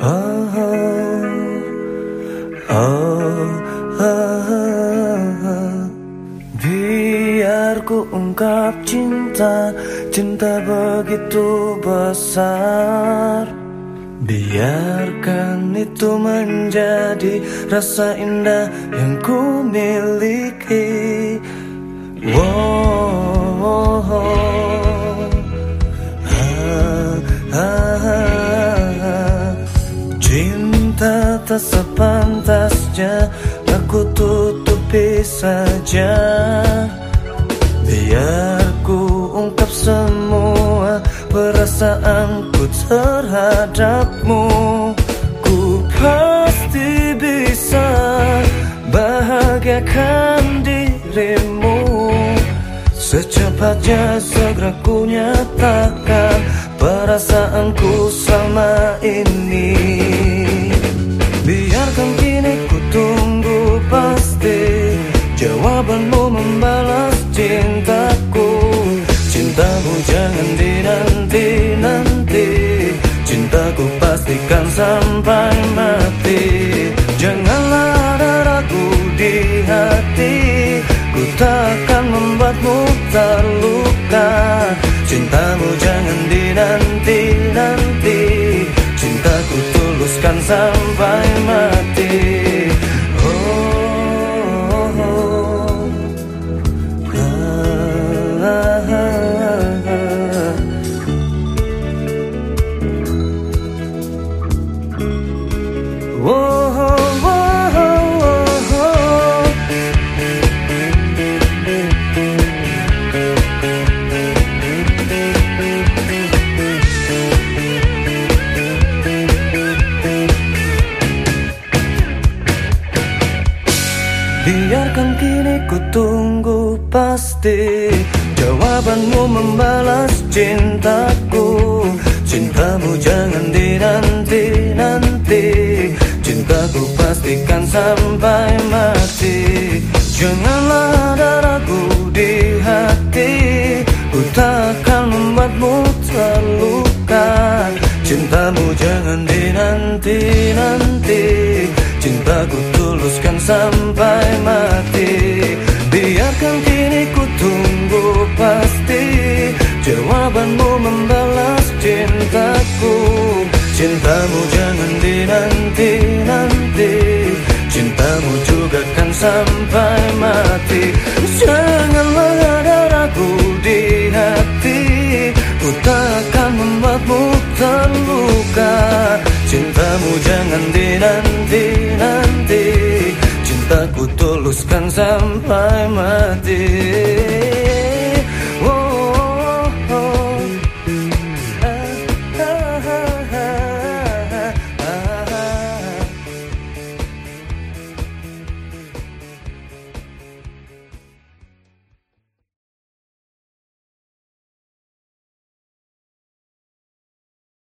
oh, ku ungkap cinta Cinta begitu besar. Biarkan itu menjadi rasa indah yang ku miliki. Wow, Cinta tak sepantasnya Aku tutupi saja. Biar ku ungkap semua Perasaanku terhadapmu. Ku pasti bisa Bahagiakan dirimu. Secepatnya segera ku nyatakan Perasaanku selama ini Jawabanmu membalas cintaku. Cintamu jangan dinanti-nanti Cintaku pastikan sampai mati. Janganlah ada ragu di hati. Ku takkan membuatmu terluka. Cintamu jangan dinanti-nanti Cintaku tuluskan sampai mati Biarkan kini ku tunggu pasti Jawabanmu membalas cintaku. Cintamu jangan dinanti-nanti Cintaku pastikan sampai mati. Janganlah ada ragu di hati. Ku takkan membuatmu terluka. Cintamu jangan dinanti-nanti Cintaku tuluskan sampai mati. Biarkan kini ku tunggu pasti. Jawabanmu membalas cintaku. Cintamu jangan dinanti-nanti Cintamu juga kan sampai mati. Janganlah ada ragu di hati. Ku takkan membuatmu terluka. Cintamu jangan dinanti-nanti Cintaku tuluskan sampai mati